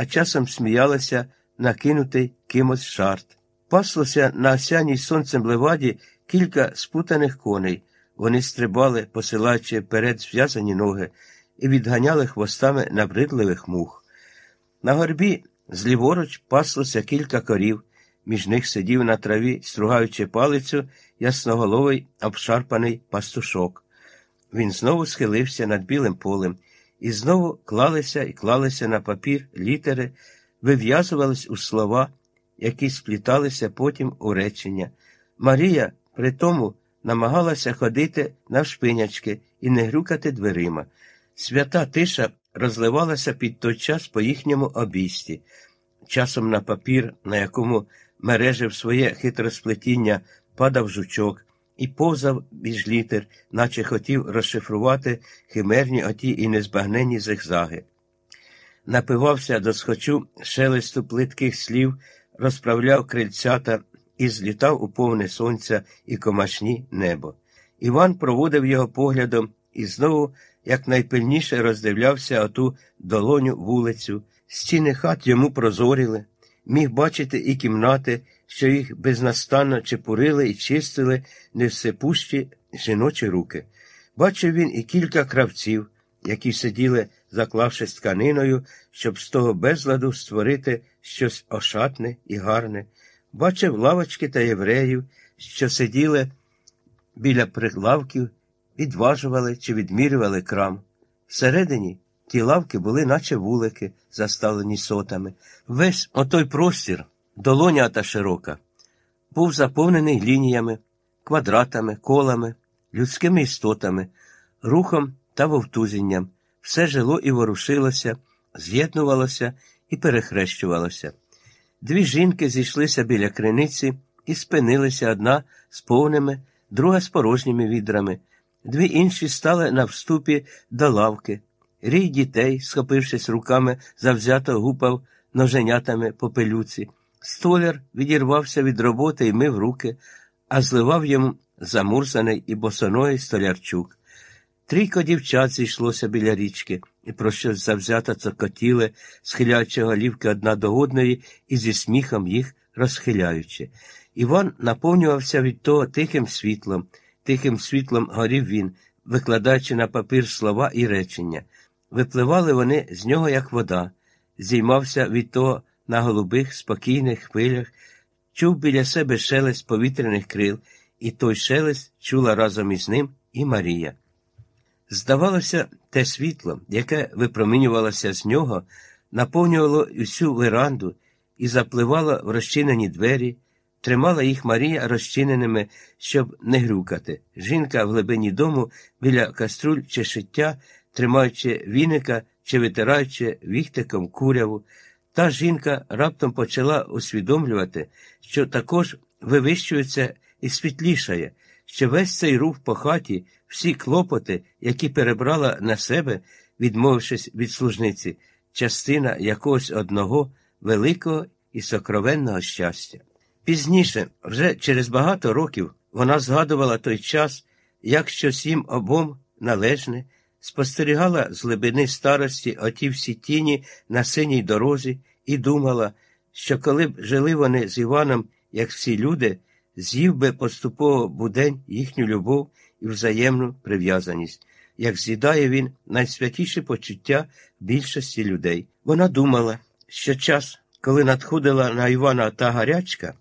а часом сміялася накинутий кимось шарт. Паслося на осяній сонцем леваді кілька спутаних коней. Вони стрибали, посилаючи вперед зв'язані ноги, і відганяли хвостами набридливих мух. На горбі зліворуч паслося кілька корів, між них сидів на траві, стругаючи палицю, ясноголовий обшарпаний пастушок. Він знову схилився над білим полем, і знову клалися і клалися на папір літери, вив'язувались у слова, які спліталися потім у речення. Марія при тому намагалася ходити навшпинячки і не грюкати дверима. Свята тиша розливалася під той час по їхньому обійсті. Часом на папір, на якому мережив своє хитросплетіння, падав жучок і повзав між літер, наче хотів розшифрувати химерні оті і незбагненні зигзаги. Напивався до схочу шелесту плитких слів, розправляв крильцята і злітав у повне сонця і комашні небо. Іван проводив його поглядом і знову якнайпильніше роздивлявся оту долоню вулицю, стіни хат йому прозоріли, міг бачити і кімнати, що їх безнастанно чепурили і чистили невсепущі жіночі руки. Бачив він і кілька кравців, які сиділи, заклавшись тканиною, щоб з того безладу створити щось ошатне і гарне. Бачив лавочки та євреїв, що сиділи біля прилавків, відважували чи відмірювали крам. Всередині ті лавки були, наче вулики, заставлені сотами. Весь отой простір, долоня та широка, був заповнений лініями, квадратами, колами, людськими істотами, рухом та вовтузінням. Все жило і ворушилося, з'єднувалося і перехрещувалося. Дві жінки зійшлися біля криниці і спинилися одна з повними, друга з порожніми відрами. Дві інші стали на вступі до лавки. Рій дітей, схопившись руками, завзято гупав ноженятами по пилюці. Столяр відірвався від роботи і мив руки, а зливав йому замурзаний і босоної столярчук. Трійко дівчат зійшлося біля річки і про щось завзято цокотіли, схиляючи голівки одна до одної і зі сміхом їх розхиляючи. Іван наповнювався від того тихим світлом, тихим світлом горів він, викладаючи на папір слова і речення. Випливали вони з нього, як вода, зіймався від того на голубих, спокійних хвилях, чув біля себе шелест повітряних крил, і той шелест чула разом із ним і Марія. Здавалося, те світло, яке випромінювалося з нього, наповнювало всю веранду і запливало в розчинені двері, тримала їх Марія розчиненими, щоб не грюкати. Жінка в глибині дому біля каструль чи шиття, тримаючи віника чи витираючи віхтиком куряву, та жінка раптом почала усвідомлювати, що також вивищується і світлішає, що весь цей рух по хаті, всі клопоти, які перебрала на себе, відмовившись від служниці, частина якогось одного великого і сокровенного щастя. Пізніше, вже через багато років, вона згадувала той час, як щось їм обом належне, спостерігала з глибини старості оті всі тіні на синій дорозі і думала, що коли б жили вони з Іваном, як всі люди, з'їв би поступово будень їхню любов і взаємну прив'язаність, як з'їдає він найсвятіші почуття більшості людей. Вона думала, що час, коли надходила на Івана та гарячка,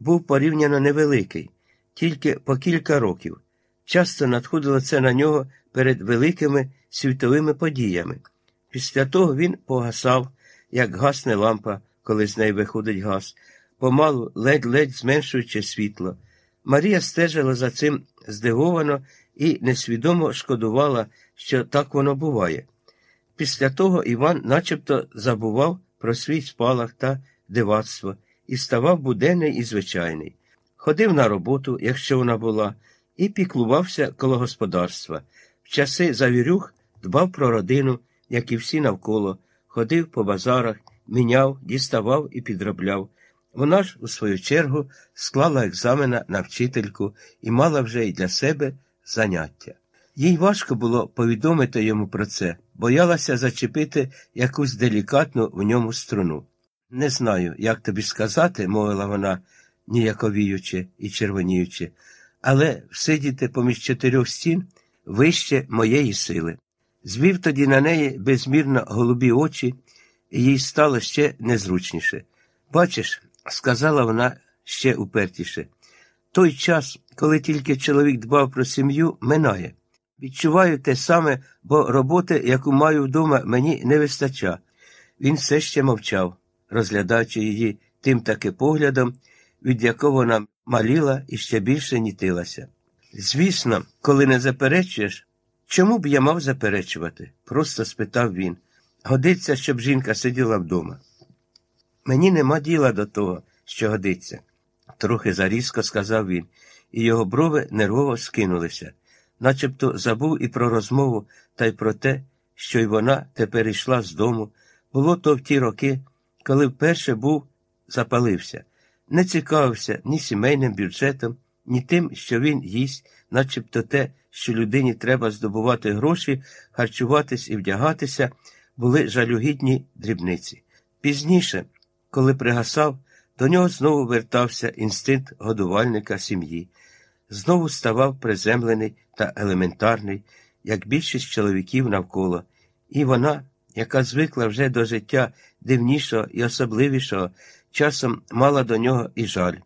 був порівняно невеликий, тільки по кілька років. Часто надходило це на нього перед великими світовими подіями. Після того він погасав, як гасне лампа, коли з неї виходить газ, помалу, ледь-ледь зменшуючи світло. Марія стежила за цим здивовано і несвідомо шкодувала, що так воно буває. Після того Іван начебто забував про свій спалах та дивацтво і ставав буденний і звичайний. Ходив на роботу, якщо вона була, і піклувався коло господарства. В часи завірюх дбав про родину, як і всі навколо, ходив по базарах, міняв, діставав і підробляв. Вона ж, у свою чергу, склала екзамена на вчительку і мала вже й для себе заняття. Їй важко було повідомити йому про це, боялася зачепити якусь делікатну в ньому струну. Не знаю, як тобі сказати, мовила вона, ніяковіючи і червоніючи, але всидіти поміж чотирьох стін вище моєї сили. Звів тоді на неї безмірно голубі очі, і їй стало ще незручніше. Бачиш, сказала вона ще упертіше, той час, коли тільки чоловік дбав про сім'ю, минає. Відчуваю те саме, бо роботи, яку маю вдома, мені не вистача. Він все ще мовчав, розглядаючи її тим таки поглядом, від якого вона маліла і ще більше нітилася. Звісно, коли не заперечуєш, чому б я мав заперечувати? просто спитав він. Годиться, щоб жінка сиділа вдома. Мені нема діла до того, що годиться, трохи зарізко сказав він, і його брови нервово скинулися, начебто забув і про розмову, та й про те, що й вона тепер йшла з дому. Було то в ті роки, коли вперше був, запалився, не цікавився ні сімейним бюджетом, ні тим, що він їсть, начебто те, що людині треба здобувати гроші, харчуватись і вдягатися, були жалюгідні дрібниці. Пізніше, коли пригасав, до нього знову вертався інстинкт годувальника сім'ї, знову ставав приземлений та елементарний, як більшість чоловіків навколо, і вона, яка звикла вже до життя дивнішого і особливішого, часом мала до нього і жаль.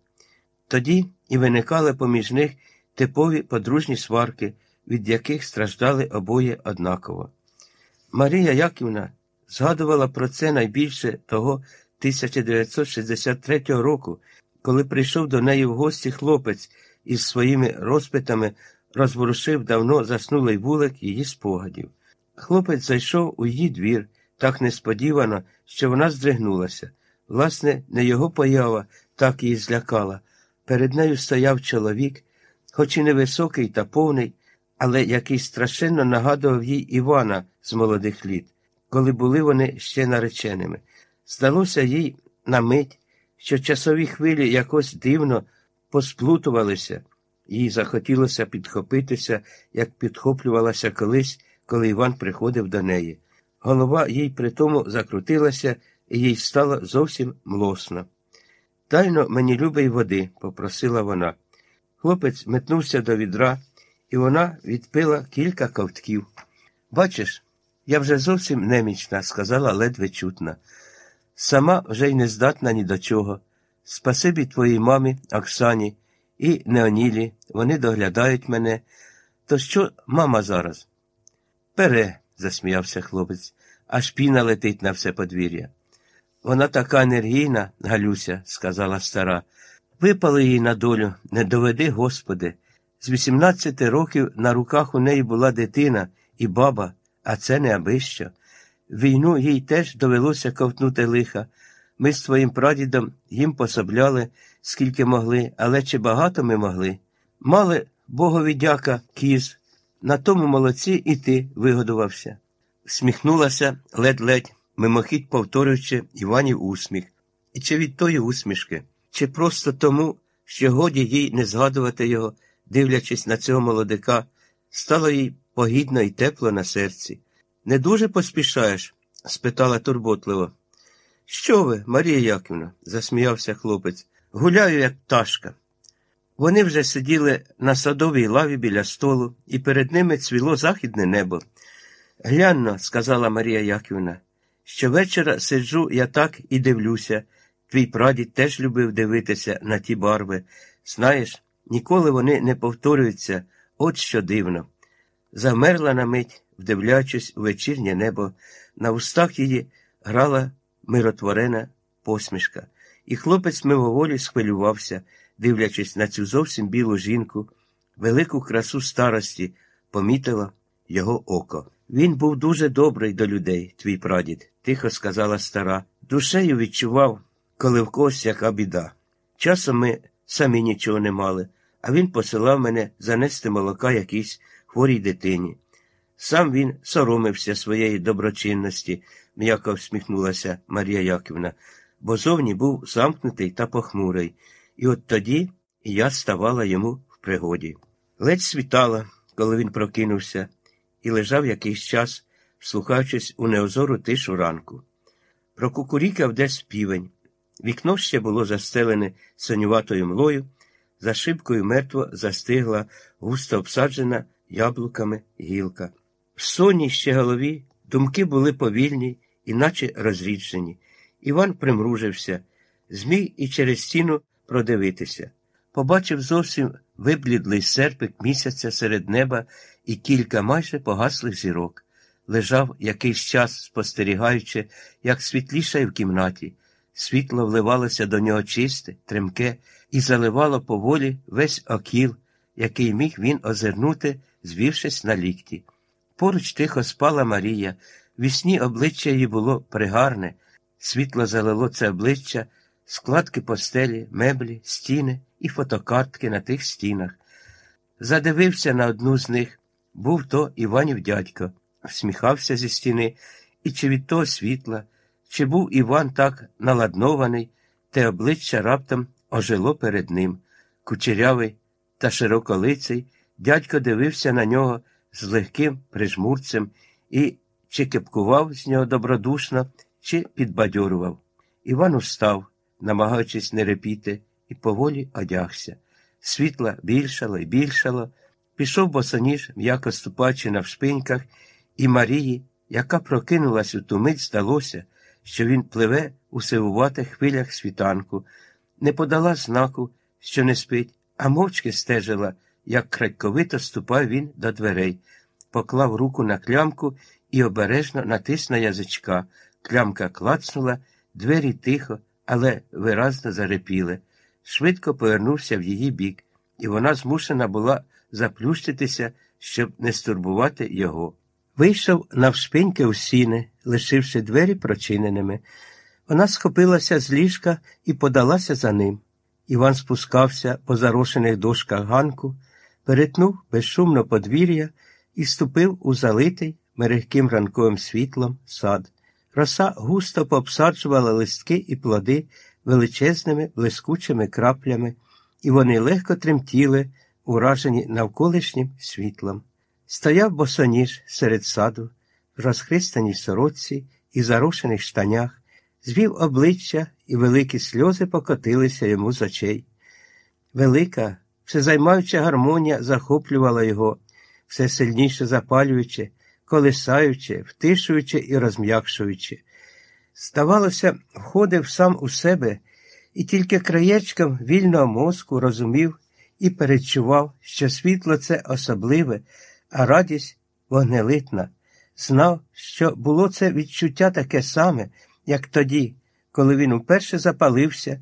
Тоді і виникали поміж них типові подружні сварки, від яких страждали обоє однаково. Марія Яківна згадувала про це найбільше того 1963 року, коли прийшов до неї в гості хлопець із своїми розпитами розворушив давно заснулий вулик її спогадів. Хлопець зайшов у її двір так несподівано, що вона здригнулася. Власне, не його поява так її злякала. Перед нею стояв чоловік, хоч і невисокий та повний, але який страшенно нагадував їй Івана з молодих літ, коли були вони ще нареченими. Здалося їй на мить, що часові хвилі якось дивно посплутувалися, їй захотілося підхопитися, як підхоплювалася колись, коли Іван приходив до неї. Голова їй при тому закрутилася, і їй стало зовсім млосно. Тайно мені любий води, попросила вона. Хлопець метнувся до відра, і вона відпила кілька ковтків. Бачиш, я вже зовсім немічна, сказала ледве чутна. Сама вже й не здатна ні до чого. Спасибі твоїй мамі, Оксані і Неонілі, вони доглядають мене. То що мама зараз? Пере, засміявся хлопець, аж піна летить на все подвір'я. Вона така енергійна, Галюся, сказала стара. Випали їй на долю, не доведи, Господи. З 18 років на руках у неї була дитина і баба, а це не аби. Війну їй теж довелося ковтнути лиха. Ми з твоїм прадідом їм пособляли, скільки могли, але чи багато ми могли. Мали богові дяка, кіз, на тому молодці і ти вигодувався. Сміхнулася ледь-ледь, мимохідь повторюючи Іванів усміх. І чи від тої усмішки, чи просто тому, що годі їй не згадувати його, дивлячись на цього молодика, стало їй погідно і тепло на серці. Не дуже поспішаєш? спитала турботливо. Що ви, Марія Яківна? засміявся хлопець. Гуляю, як пташка. Вони вже сиділи на садовій лаві біля столу, і перед ними цвіло західне небо. Глянно, сказала Марія Яківна, щовечора сиджу я так і дивлюся. Твій прадід теж любив дивитися на ті барви. Знаєш, ніколи вони не повторюються, от що дивно. Замерла на мить, вдивляючись у вечірнє небо, на устах її грала миротворена посмішка, і хлопець мимоволі схвилювався, дивлячись на цю зовсім білу жінку, велику красу старості, помітила його око. Він був дуже добрий до людей, твій прадід, тихо сказала стара. Душею відчував, коли в когось яка біда. Часом ми самі нічого не мали, а він посилав мене занести молока якійсь хворій дитині. Сам він соромився своєї доброчинності, м'яко всміхнулася Марія Яківна, бо зовні був замкнутий та похмурий, і от тоді я ставала йому в пригоді. Ледь світала, коли він прокинувся, і лежав якийсь час, слухаючись у неозору тишу ранку. Прокукурікав десь півень. Вікно ще було застелене сонюватою млою, за шибкою мертво застигла густо обсаджена яблуками гілка. В сонній ще голові думки були повільні, іначе розріджені. Іван примружився, зміг і через стіну продивитися. Побачив зовсім виблідлий серпик місяця серед неба і кілька майже погаслих зірок. Лежав якийсь час, спостерігаючи, як світлішає в кімнаті. Світло вливалося до нього чисте, тремке, і заливало поволі весь окіл, який міг він озирнути, звівшись на лікті. Поруч тихо спала Марія, вісні обличчя її було пригарне, світло залило це обличчя, складки постелі, меблі, стіни і фотокартки на тих стінах. Задивився на одну з них, був то Іванів дядько, всміхався зі стіни, і чи від того світла, чи був Іван так наладнований, те обличчя раптом ожило перед ним. Кучерявий та широколиций, дядько дивився на нього з легким прижмурцем і чи кепкував з нього добродушно, чи підбадьорував. Іван устав, намагаючись не репіти, і поволі одягся. Світла більшало і більшало, пішов босоніж, м'яко ступаючи на вшпиньках, і Марії, яка прокинулась у ту мить, здалося, що він пливе у сивуватих хвилях світанку, не подала знаку, що не спить, а мовчки стежила, як крадьковито ступав він до дверей, поклав руку на клямку і обережно натис на язичка. Клямка клацнула, двері тихо, але виразно зарепіли. Швидко повернувся в її бік, і вона змушена була заплющитися, щоб не стурбувати його. Вийшов навшпиньки у сіни, лишивши двері прочиненими. Вона схопилася з ліжка і подалася за ним. Іван спускався по зарошених дошках ганку, перетнув безшумно подвір'я і ступив у залитий мерехким ранковим світлом сад. Роса густо пообсаджувала листки і плоди величезними блискучими краплями, і вони легко тремтіли, уражені навколишнім світлом. Стояв босоніж серед саду, в розхристаній сорочці і зарошених штанях, звів обличчя, і великі сльози покотилися йому з очей. Велика, всезаймаюча гармонія захоплювала його, все сильніше запалюючи, колисаючи, втишуючи і розм'якшуючи. Здавалося, входив сам у себе і тільки краєчком вільного мозку розумів і перечував, що світло це особливе, а радість вогнелитна. Знав, що було це відчуття таке саме, як тоді, коли він уперше запалився